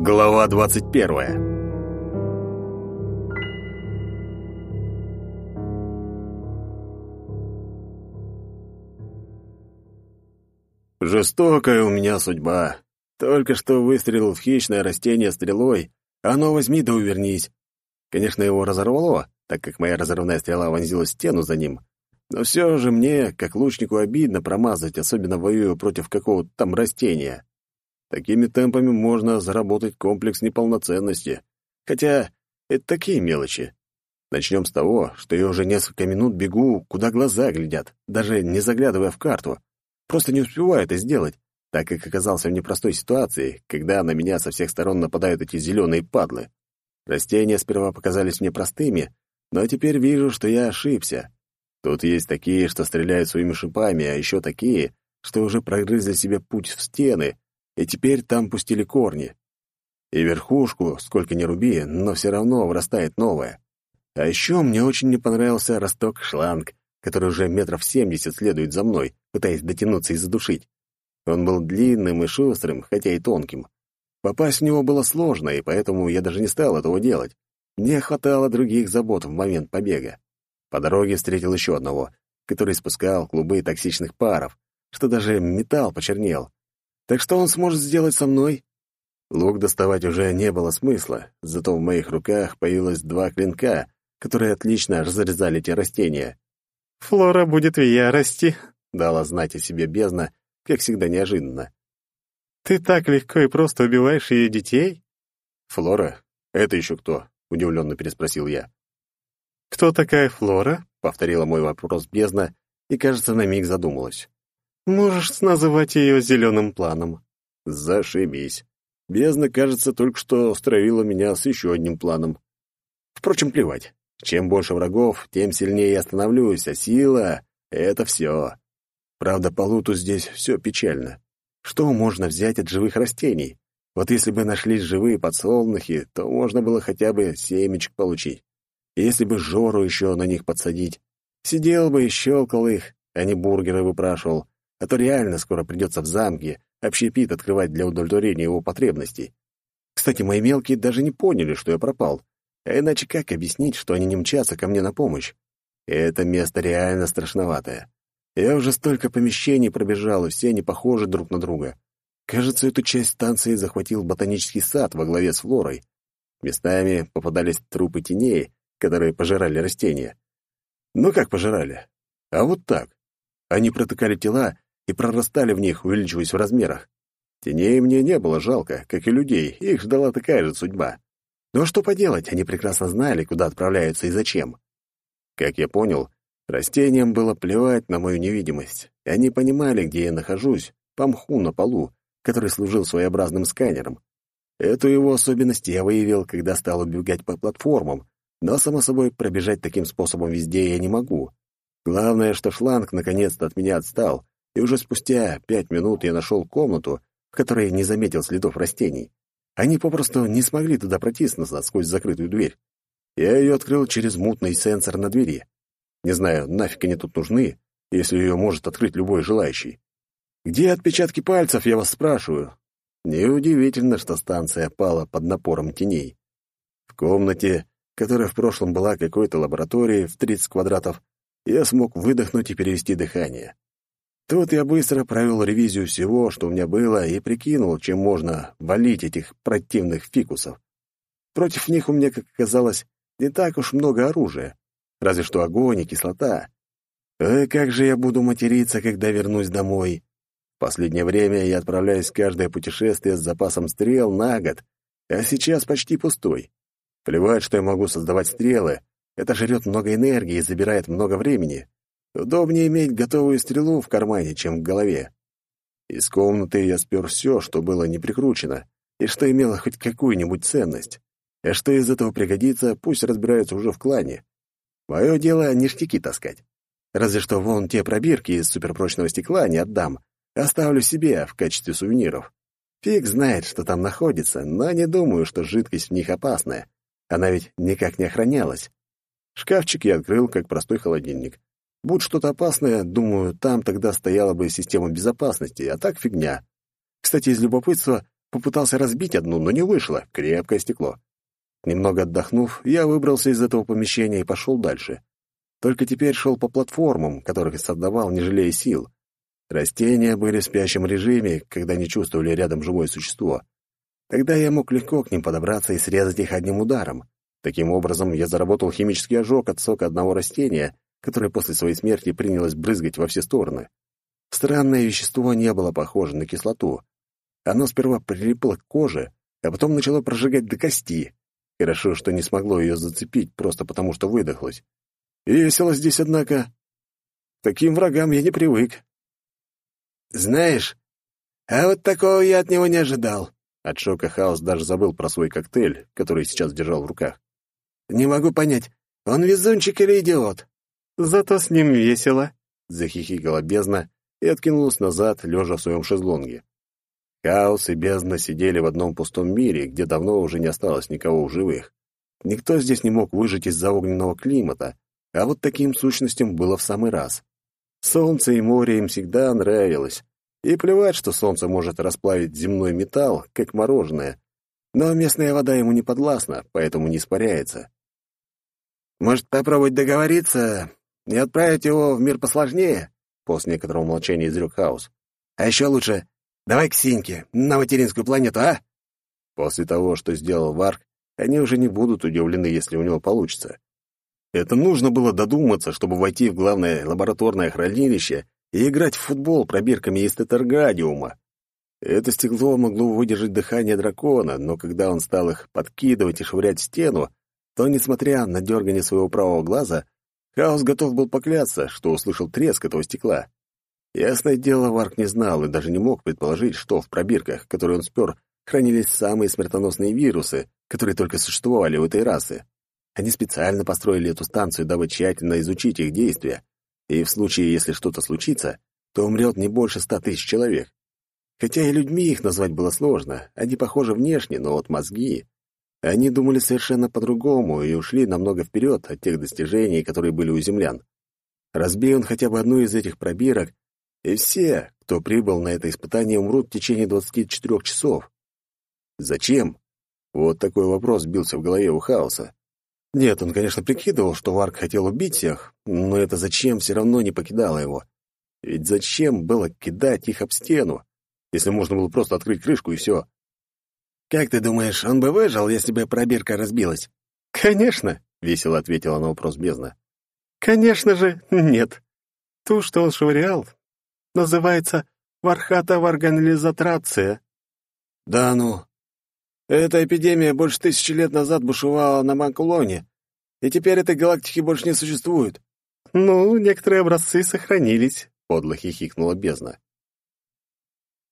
Глава двадцать первая Жестокая у меня судьба. Только что выстрелил в хищное растение стрелой, оно возьми да увернись. Конечно, его разорвало, так как моя разрывная стрела вонзилась в стену за ним. Но все же мне, как лучнику, обидно промазать, особенно воюя против какого-то там растения. Такими темпами можно заработать комплекс неполноценности. Хотя это такие мелочи. Начнем с того, что я уже несколько минут бегу, куда глаза глядят, даже не заглядывая в карту. Просто не успеваю это сделать, так как оказался в непростой ситуации, когда на меня со всех сторон нападают эти зеленые падлы. Растения сперва показались мне простыми, но теперь вижу, что я ошибся. Тут есть такие, что стреляют своими шипами, а еще такие, что уже прогрызли себе путь в стены, и теперь там пустили корни. И верхушку, сколько ни руби, но все равно вырастает новое. А еще мне очень не понравился росток шланг, который уже метров семьдесят следует за мной, пытаясь дотянуться и задушить. Он был длинным и шустрым, хотя и тонким. Попасть в него было сложно, и поэтому я даже не стал этого делать. Мне хватало других забот в момент побега. По дороге встретил еще одного, который спускал клубы токсичных паров, что даже металл почернел. Так что он сможет сделать со мной? Лук доставать уже не было смысла, зато в моих руках появилось два клинка, которые отлично разрезали те растения. «Флора будет в ярости», — дала знать о себе бездна, как всегда неожиданно. «Ты так легко и просто убиваешь ее детей?» «Флора? Это еще кто?» — удивленно переспросил я. «Кто такая Флора?» — повторила мой вопрос бездна и, кажется, на миг задумалась. «Можешь называть ее зеленым планом». «Зашибись. Бездна, кажется, только что стравила меня с еще одним планом. Впрочем, плевать. Чем больше врагов, тем сильнее я становлюсь, а сила — это все. Правда, по луту здесь все печально. Что можно взять от живых растений? Вот если бы нашлись живые подсолнухи, то можно было хотя бы семечек получить. Если бы Жору еще на них подсадить, сидел бы и щелкал их, а не бургеры выпрашивал, а то реально скоро придется в замке общепит открывать для удовлетворения его потребностей. Кстати, мои мелкие даже не поняли, что я пропал, а иначе как объяснить, что они не мчатся ко мне на помощь? Это место реально страшноватое. Я уже столько помещений пробежал, и все они похожи друг на друга. Кажется, эту часть станции захватил ботанический сад во главе с Флорой. Местами попадались трупы теней, которые пожирали растения. Ну как пожирали? А вот так. Они протыкали тела и прорастали в них, увеличиваясь в размерах. Теней мне не было жалко, как и людей, их ждала такая же судьба. Но что поделать, они прекрасно знали, куда отправляются и зачем. Как я понял, растениям было плевать на мою невидимость. И они понимали, где я нахожусь, по мху на полу, который служил своеобразным сканером. Эту его особенность я выявил, когда стал убегать по платформам, но, само собой, пробежать таким способом везде я не могу. Главное, что шланг наконец-то от меня отстал, и уже спустя пять минут я нашел комнату, в которой не заметил следов растений. Они попросту не смогли туда протиснуться сквозь закрытую дверь. Я ее открыл через мутный сенсор на двери. Не знаю, нафиг они тут нужны, если ее может открыть любой желающий. Где отпечатки пальцев, я вас спрашиваю? Неудивительно, что станция пала под напором теней. В комнате, которая в прошлом была какой-то лабораторией в 30 квадратов, я смог выдохнуть и перевести дыхание. Тут я быстро провел ревизию всего, что у меня было, и прикинул, чем можно валить этих противных фикусов. Против них у меня, как оказалось, не так уж много оружия, разве что огонь и кислота. Ой, как же я буду материться, когда вернусь домой. В последнее время я отправляюсь в каждое путешествие с запасом стрел на год, а сейчас почти пустой. Плевать, что я могу создавать стрелы, это жрет много энергии и забирает много времени. Удобнее иметь готовую стрелу в кармане, чем в голове. Из комнаты я спер все, что было не прикручено, и что имело хоть какую-нибудь ценность. А что из этого пригодится, пусть разбираются уже в клане. Мое дело ништяки таскать. Разве что вон те пробирки из суперпрочного стекла не отдам, оставлю себе в качестве сувениров. Фиг знает, что там находится, но не думаю, что жидкость в них опасная. Она ведь никак не охранялась. Шкафчик я открыл, как простой холодильник. Будь что-то опасное, думаю, там тогда стояла бы система безопасности, а так фигня. Кстати, из любопытства Попытался разбить одну, но не вышло. Крепкое стекло. Немного отдохнув, я выбрался из этого помещения и пошел дальше. Только теперь шел по платформам, которых создавал, не жалея сил. Растения были в спящем режиме, когда не чувствовали рядом живое существо. Тогда я мог легко к ним подобраться и срезать их одним ударом. Таким образом, я заработал химический ожог от сока одного растения, которое после своей смерти принялось брызгать во все стороны. Странное вещество не было похоже на кислоту. Оно сперва прилипло к коже, а потом начало прожигать до кости. Хорошо, что не смогло ее зацепить, просто потому что выдохлось. Весело здесь, однако. Таким врагам я не привык. «Знаешь, а вот такого я от него не ожидал». От шока Хаос даже забыл про свой коктейль, который сейчас держал в руках. «Не могу понять, он везунчик или идиот?» «Зато с ним весело», — захихикала бездна и откинулась назад, лежа в своем шезлонге. Хаос и бездна сидели в одном пустом мире, где давно уже не осталось никого в живых. Никто здесь не мог выжить из-за огненного климата, а вот таким сущностям было в самый раз. Солнце и море им всегда нравилось. И плевать, что солнце может расплавить земной металл, как мороженое. Но местная вода ему не подвластна, поэтому не испаряется. «Может, попробовать договориться и отправить его в мир посложнее?» После некоторого молчания изрек Хаус. «А еще лучше, давай к Синьке, на материнскую планету, а?» После того, что сделал Варк, они уже не будут удивлены, если у него получится. Это нужно было додуматься, чтобы войти в главное лабораторное хранилище и играть в футбол пробирками из тетраградиума. Это стекло могло выдержать дыхание дракона, но когда он стал их подкидывать и швырять в стену, то, несмотря на дергание своего правого глаза, Хаос готов был поклясться, что услышал треск этого стекла. Ясное дело, Варк не знал и даже не мог предположить, что в пробирках, которые он спер, хранились самые смертоносные вирусы, которые только существовали у этой расы. Они специально построили эту станцию, дабы тщательно изучить их действия. И в случае, если что-то случится, то умрет не больше ста тысяч человек. Хотя и людьми их назвать было сложно. Они похожи внешне, но вот мозги... Они думали совершенно по-другому и ушли намного вперед от тех достижений, которые были у землян. Разбей он хотя бы одну из этих пробирок, и все, кто прибыл на это испытание, умрут в течение 24 часов. Зачем? Вот такой вопрос бился в голове у Хаоса. Нет, он, конечно, прикидывал, что Варк хотел убить всех, но это зачем все равно не покидало его. Ведь зачем было кидать их об стену, если можно было просто открыть крышку и все? «Как ты думаешь, он бы выжил, если бы пробирка разбилась?» «Конечно», — весело ответила на вопрос бездна. «Конечно же, нет. Ту, что он швырял, называется вархата-варганилизатрация». «Да ну, эта эпидемия больше тысячи лет назад бушевала на Манкулоне, и теперь этой галактики больше не существует. Ну, некоторые образцы сохранились, подло хихикнула бездна.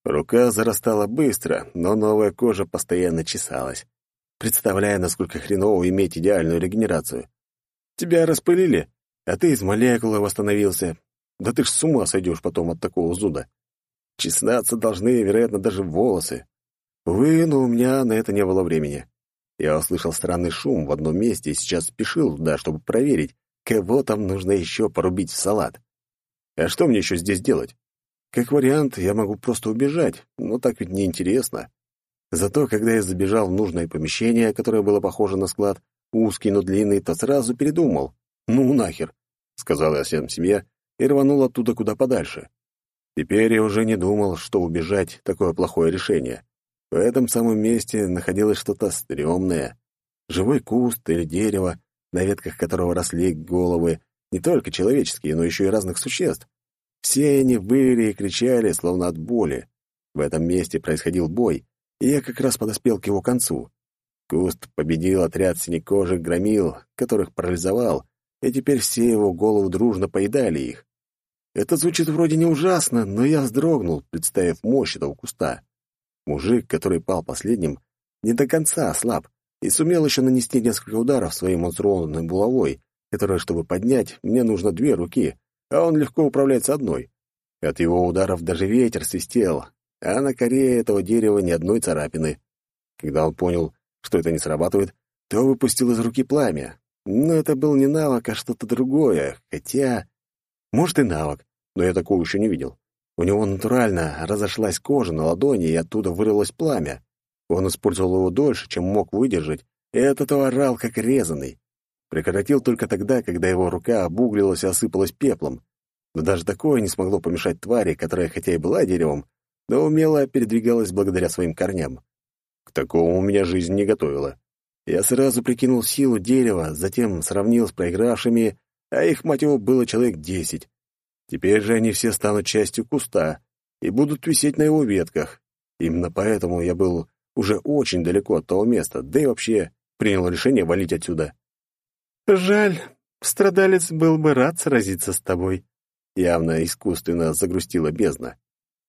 Рука зарастала быстро, но новая кожа постоянно чесалась, представляя, насколько хреново иметь идеальную регенерацию. Тебя распылили, а ты из молекулы восстановился. Да ты ж с ума сойдешь потом от такого зуда. Чесаться должны, вероятно, даже волосы. Увы, но у меня на это не было времени. Я услышал странный шум в одном месте и сейчас спешил туда, чтобы проверить, кого там нужно еще порубить в салат. А что мне еще здесь делать? Как вариант, я могу просто убежать, но так ведь неинтересно. Зато, когда я забежал в нужное помещение, которое было похоже на склад, узкий, но длинный, то сразу передумал. «Ну нахер», — сказал я всем себе и рванул оттуда куда подальше. Теперь я уже не думал, что убежать — такое плохое решение. В этом самом месте находилось что-то стрёмное. Живой куст или дерево, на ветках которого росли головы не только человеческие, но еще и разных существ. Все они выли и кричали, словно от боли. В этом месте происходил бой, и я как раз подоспел к его концу. Куст победил отряд синекожих громил, которых парализовал, и теперь все его голову дружно поедали их. Это звучит вроде не ужасно, но я вздрогнул, представив мощь этого куста. Мужик, который пал последним, не до конца слаб и сумел еще нанести несколько ударов своей монструозной булавой, которая, чтобы поднять, мне нужно две руки, а он легко управляется одной. От его ударов даже ветер свистел, а на коре этого дерева ни одной царапины. Когда он понял, что это не срабатывает, то выпустил из руки пламя. Но это был не навык, а что-то другое, хотя... Может, и навык, но я такого еще не видел. У него натурально разошлась кожа на ладони, и оттуда вырвалось пламя. Он использовал его дольше, чем мог выдержать, и от этого орал, как резанный. Прекратил только тогда, когда его рука обуглилась и осыпалась пеплом. Но даже такое не смогло помешать твари, которая хотя и была деревом, но умело передвигалась благодаря своим корням. К такому меня жизнь не готовила. Я сразу прикинул силу дерева, затем сравнил с проигравшими, а их, мать его, было человек десять. Теперь же они все станут частью куста и будут висеть на его ветках. Именно поэтому я был уже очень далеко от того места, да и вообще принял решение валить отсюда. «Жаль, страдалец был бы рад сразиться с тобой», — явно искусственно загрустила бездна.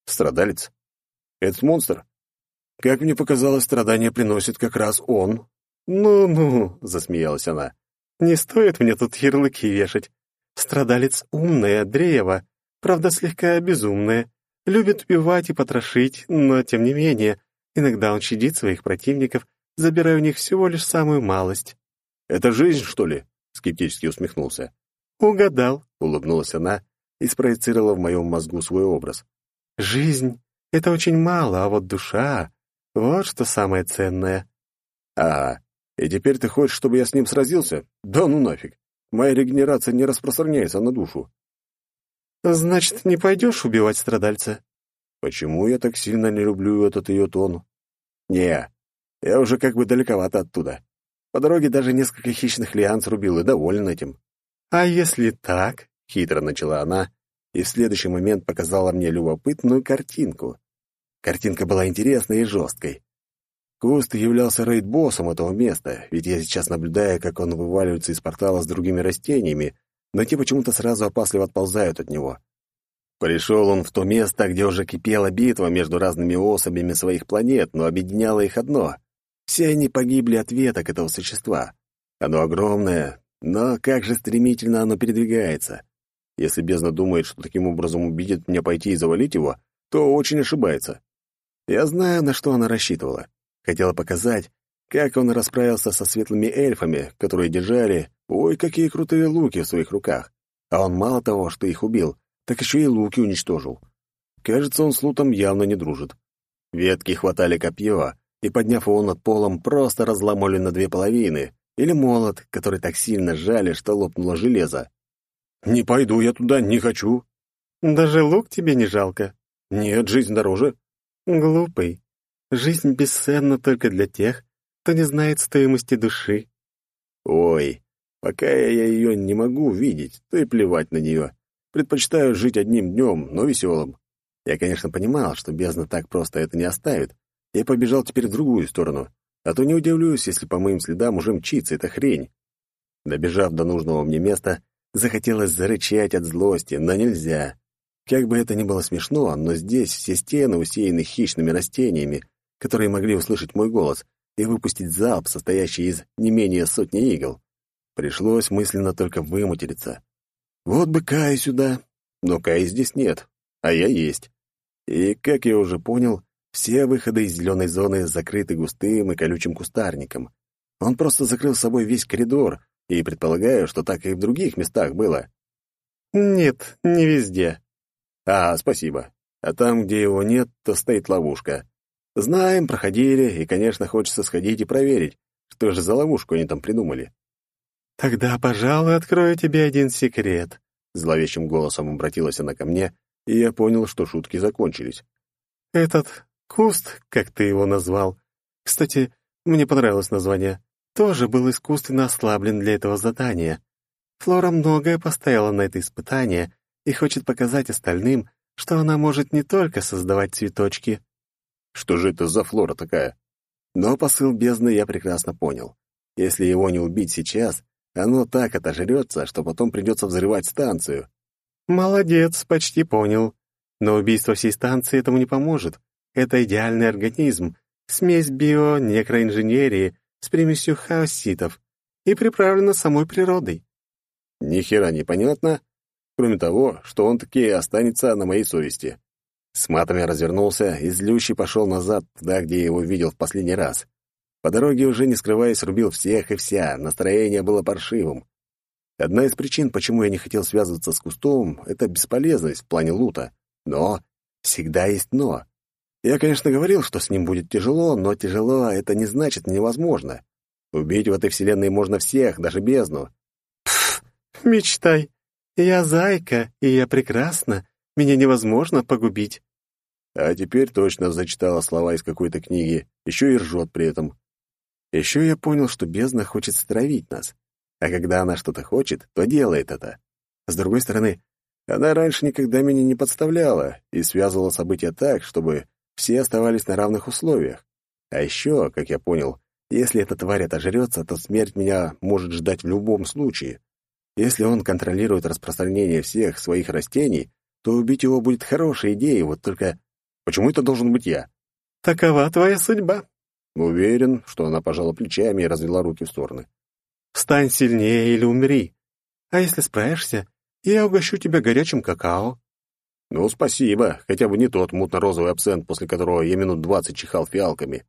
«Страдалец? Этот монстр? Как мне показалось, страдания приносит как раз он». «Ну-ну», — засмеялась она, — «не стоит мне тут ярлыки вешать. Страдалец умная, Дреева, правда, слегка безумная, любит убивать и потрошить, но, тем не менее, иногда он щадит своих противников, забирая у них всего лишь самую малость. «Это жизнь, что ли?» — скептически усмехнулся. «Угадал», — улыбнулась она и спроецировала в моем мозгу свой образ. «Жизнь — это очень мало, а вот душа — вот что самое ценное». «Ага, и теперь ты хочешь, чтобы я с ним сразился? Да ну нафиг. Моя регенерация не распространяется на душу. Значит, не пойдешь убивать страдальца? Почему я так сильно не люблю этот ее тон? Не, я уже как бы далековато оттуда. По дороге даже несколько хищных лиан срубил и доволен этим. А если так? Хитро начала она и в следующий момент показала мне любопытную картинку. Картинка была интересной и жесткой. Куст являлся рейд-боссом этого места, ведь я сейчас наблюдаю, как он вываливается из портала с другими растениями, но те почему-то сразу опасливо отползают от него. Пришел он в то место, где уже кипела битва между разными особями своих планет, но объединяло их одно. Все они погибли от веток этого существа. Оно огромное, но как же стремительно оно передвигается. Если бездна думает, что таким образом убедит меня пойти и завалить его, то очень ошибается. Я знаю, на что она рассчитывала. Хотела показать, как он расправился со светлыми эльфами, которые держали, ой, какие крутые луки в своих руках. А он мало того, что их убил, так еще и луки уничтожил. Кажется, он с лутом явно не дружит. Ветки хватали копье, и, подняв его над полом, просто разломали на две половины, или молот, который так сильно сжали, что лопнуло железо. «Не пойду я туда, не хочу». «Даже лук тебе не жалко?» «Нет, жизнь дороже». «Глупый. Жизнь бесценна только для тех, кто не знает стоимости души. Ой, пока я ее не могу видеть, то и плевать на нее. Предпочитаю жить одним днем, но веселым. Я, конечно, понимал, что бездна так просто это не оставит. Я побежал теперь в другую сторону, а то не удивлюсь, если по моим следам уже мчится эта хрень. Добежав до нужного мне места, захотелось зарычать от злости, но нельзя. Как бы это ни было смешно, но здесь все стены усеяны хищными растениями, которые могли услышать мой голос и выпустить залп, состоящий из не менее сотни игл. Пришлось мысленно только выматериться. Вот бы Кая сюда, но Кая здесь нет, а я есть. И, как я уже понял, все выходы из зеленой зоны закрыты густым и колючим кустарником. Он просто закрыл с собой весь коридор, и предполагаю, что так и в других местах было. Нет, не везде. А, спасибо. А там, где его нет, то стоит ловушка. Знаем, проходили, и, конечно, хочется сходить и проверить, что же за ловушку они там придумали. «Тогда, пожалуй, открою тебе один секрет», — зловещим голосом обратилась она ко мне, и я понял, что шутки закончились. «Этот куст, как ты его назвал, кстати, мне понравилось название, тоже был искусственно ослаблен для этого задания. Флора многое поставила на это испытание и хочет показать остальным, что она может не только создавать цветочки, что же это за флора такая? Но посыл бездны я прекрасно понял. Если его не убить сейчас, оно так отожрется, что потом придется взрывать станцию. Молодец, почти понял. Но убийство всей станции этому не поможет. Это идеальный организм, смесь био-некроинженерии с примесью хаоситов и приправлена самой природой. Ни хера не понятно, кроме того, что он таки останется на моей совести. С матами развернулся и злющий пошел назад, туда, где я его видел в последний раз. По дороге, уже не скрываясь, рубил всех и вся, настроение было паршивым. Одна из причин, почему я не хотел связываться с кустом, — это бесполезность в плане лута. Но Всегда есть «но». Я, конечно, говорил, что с ним будет тяжело, но тяжело — это не значит невозможно. Убить в этой вселенной можно всех, даже бездну. Пф, мечтай. Я зайка, и я прекрасна. Меня невозможно погубить. А теперь точно зачитала слова из какой-то книги, еще и ржет при этом. Еще я понял, что бездна хочет стравить нас. А когда она что-то хочет, то делает это. С другой стороны, она раньше никогда меня не подставляла и связывала события так, чтобы все оставались на равных условиях. А еще, как я понял, если эта тварь отожрется, то смерть меня может ждать в любом случае. Если он контролирует распространение всех своих растений, то убить его будет хорошей идеей, вот только почему это должен быть я? Такова твоя судьба. Уверен, что она пожала плечами и развела руки в стороны. Стань сильнее или умри. А если справишься, я угощу тебя горячим какао. Ну, спасибо, хотя бы не тот мутно-розовый абсент, после которого я минут двадцать чихал фиалками.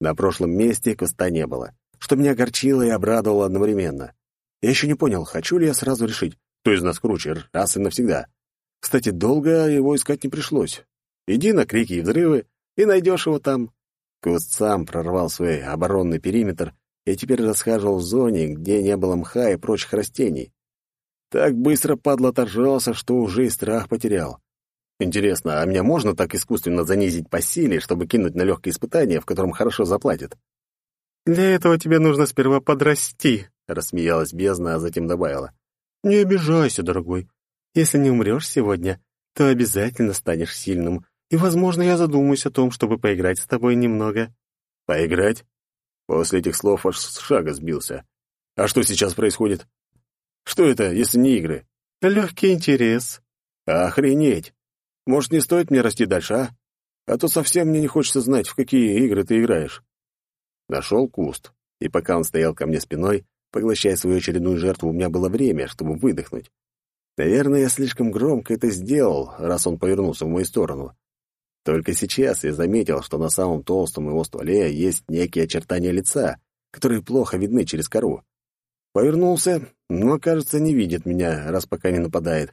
На прошлом месте куста не было, что меня огорчило и обрадовало одновременно. Я еще не понял, хочу ли я сразу решить, кто из нас круче, раз и навсегда. Кстати, долго его искать не пришлось. Иди на крики и взрывы, и найдешь его там. Куст сам прорвал свой оборонный периметр и теперь расхаживал в зоне, где не было мха и прочих растений. Так быстро падла оторжался, что уже и страх потерял. Интересно, а меня можно так искусственно занизить по силе, чтобы кинуть на легкое испытание, в котором хорошо заплатят? «Для этого тебе нужно сперва подрасти», — рассмеялась бездна, а затем добавила. «Не обижайся, дорогой. Если не умрешь сегодня, то обязательно станешь сильным, и, возможно, я задумаюсь о том, чтобы поиграть с тобой немного». «Поиграть?» После этих слов аж с шага сбился. «А что сейчас происходит?» Что это, если не игры? Легкий интерес. Охренеть! Может, не стоит мне расти дальше, а? А то совсем мне не хочется знать, в какие игры ты играешь. Нашел куст, и пока он стоял ко мне спиной, поглощая свою очередную жертву, у меня было время, чтобы выдохнуть. Наверное, я слишком громко это сделал, раз он повернулся в мою сторону. Только сейчас я заметил, что на самом толстом его стволе есть некие очертания лица, которые плохо видны через кору. Повернулся, но, кажется, не видит меня, раз пока не нападает.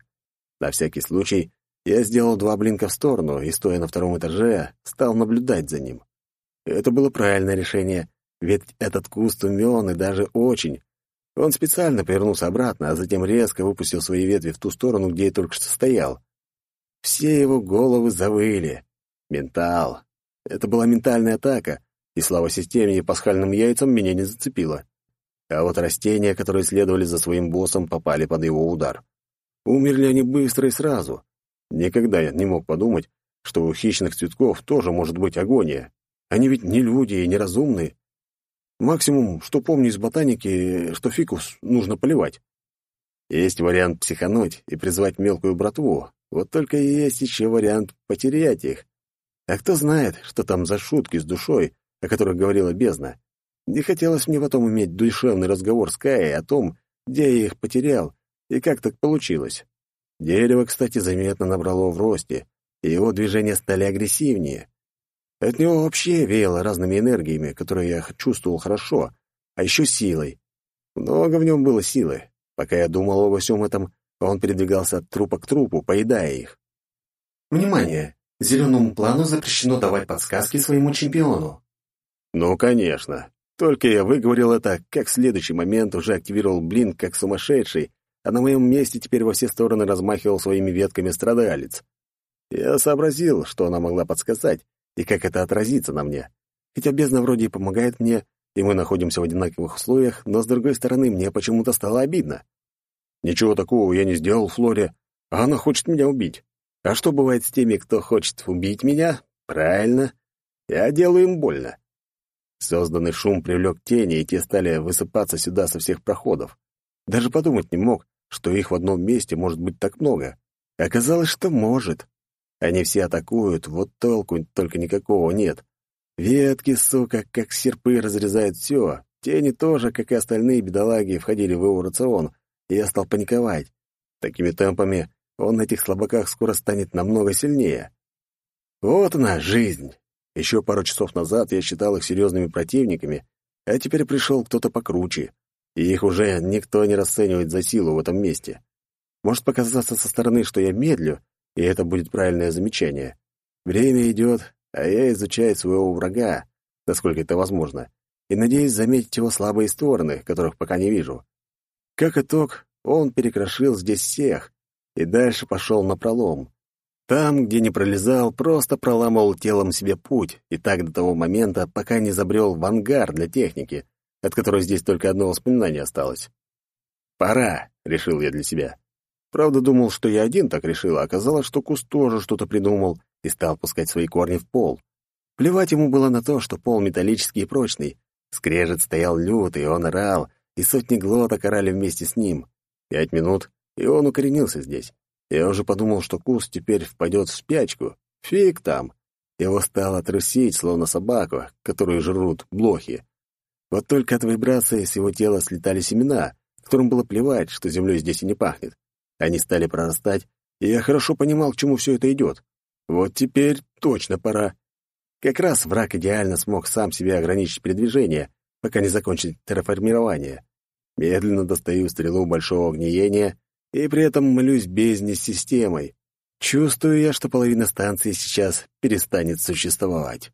На всякий случай я сделал два блинка в сторону и, стоя на втором этаже, стал наблюдать за ним. Это было правильное решение, ведь этот куст умен и даже очень. Он специально повернулся обратно, а затем резко выпустил свои ветви в ту сторону, где я только что стоял. Все его головы завыли. Ментал. Это была ментальная атака, и слава системе и пасхальным яйцам меня не зацепила. А вот растения, которые следовали за своим боссом, попали под его удар. Умерли они быстро и сразу. Никогда я не мог подумать, что у хищных цветков тоже может быть агония. Они ведь не люди и не разумные. Максимум, что помню из ботаники, что фикус нужно поливать. Есть вариант психануть и призвать мелкую братву. Вот только есть еще вариант потерять их. А кто знает, что там за шутки с душой, о которых говорила бездна. Не хотелось мне потом иметь душевный разговор с Каей о том, где я их потерял и как так получилось. Дерево, кстати, заметно набрало в росте, и его движения стали агрессивнее. От него вообще веяло разными энергиями, которые я чувствовал хорошо, а еще силой. Много в нем было силы. Пока я думал обо всем этом, он передвигался от трупа к трупу, поедая их. Внимание! Зеленому плану запрещено давать подсказки своему чемпиону. Ну, конечно. Только я выговорил это, как в следующий момент уже активировал блин как сумасшедший, а на моем месте теперь во все стороны размахивал своими ветками страдалец. Я сообразил, что она могла подсказать, и как это отразится на мне. Хотя бездна вроде и помогает мне, и мы находимся в одинаковых условиях, но, с другой стороны, мне почему-то стало обидно. Ничего такого я не сделал Флоре, а она хочет меня убить. А что бывает с теми, кто хочет убить меня? Правильно, я делаю им больно. Созданный шум привлек тени, и те стали высыпаться сюда со всех проходов. Даже подумать не мог, что их в одном месте может быть так много. Оказалось, что может. Они все атакуют, вот толку только никакого нет. Ветки, сука, как серпы разрезают все. Тени тоже, как и остальные бедолаги, входили в его рацион, и я стал паниковать. Такими темпами он на этих слабаках скоро станет намного сильнее. Вот она, жизнь. Еще пару часов назад я считал их серьезными противниками, а теперь пришел кто-то покруче, и их уже никто не расценивает за силу в этом месте. Может показаться со стороны, что я медлю, И это будет правильное замечание. Время идет, а я изучаю своего врага, насколько это возможно, и надеюсь заметить его слабые стороны, которых пока не вижу. Как итог, он перекрошил здесь всех и дальше пошел на пролом. Там, где не пролезал, просто проламывал телом себе путь, и так до того момента, пока не забрел в ангар для техники, от которой здесь только одно воспоминание осталось. «Пора», — решил я для себя. Правда, думал, что я один так решил, а оказалось, что Кус тоже что-то придумал и стал пускать свои корни в пол. Плевать ему было на то, что пол металлический и прочный. Скрежет стоял лютый, он орал, и сотни глоток орали вместе с ним. Пять минут, и он укоренился здесь. Я уже подумал, что Кус теперь впадет в спячку. Фиг там. Его стало трусить, словно собаку, которую жрут блохи. Вот только от вибрации с его тела слетали семена, которым было плевать, что землей здесь и не пахнет. Они стали прорастать, и я хорошо понимал, к чему все это идет. Вот теперь точно пора. Как раз враг идеально смог сам себе ограничить передвижение, пока не закончит терраформирование. Медленно достаю стрелу большого гниения и при этом молюсь бездне с системой. Чувствую я, что половина станции сейчас перестанет существовать.